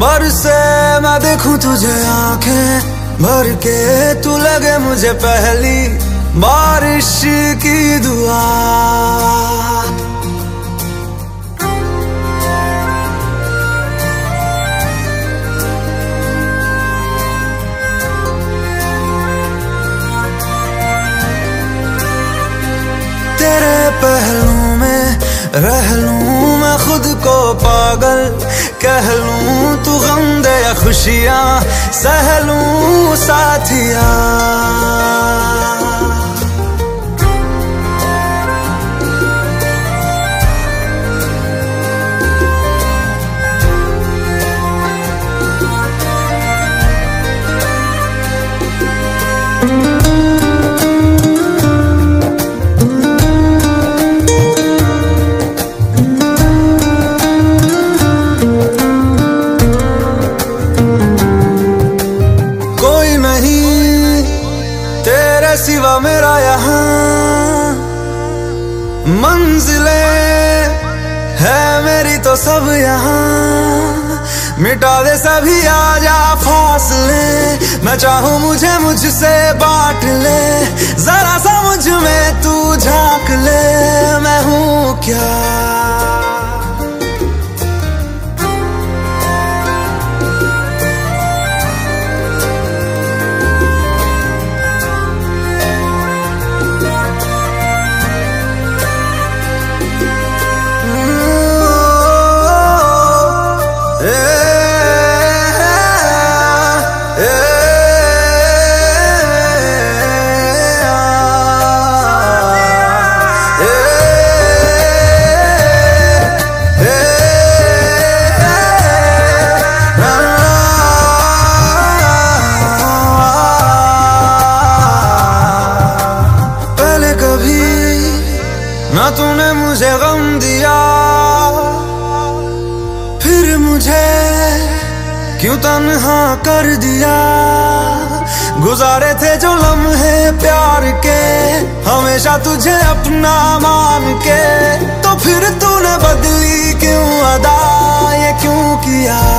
बरसे मैं देखूँ तुझे आँखें भर के तू लगे मुझे पहली बारिश की दुआ। तेरे पहलू में रह लूँ खुद को पागल कह लूँ तू गम दे खुशियाँ सह लूँ साथिया। सिवा मेरा यहाँ मंजिले है मेरी तो सब यहाँ। मिटा दे सभी आ जा फासले। मैं चाहूँ मुझे मुझसे बांट ले। ना तूने मुझे गम दिया। फिर मुझे क्यों तन्हा कर दिया? गुजारे थे जो लम्हे प्यार के, हमेशा तुझे अपना मान के। तो फिर तूने बदली क्यों अदा? ये क्यों किया?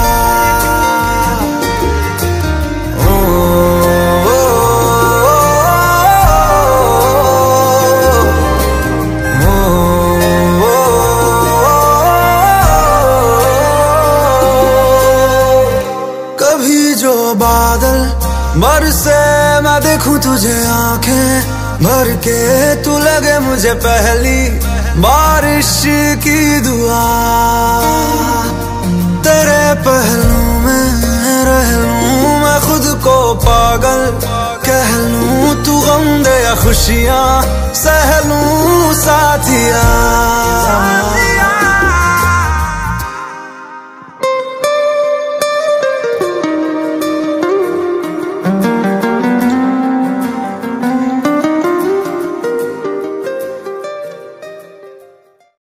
बादल बरसे मैं देखूँ तुझे आँखें भर के तू लगे मुझे पहली बारिश की दुआ। तेरे पहलू में रह लूँ मैं खुद को पागल, कह लूँ तू गम दे खुशियाँ, सह लूँ साथिया।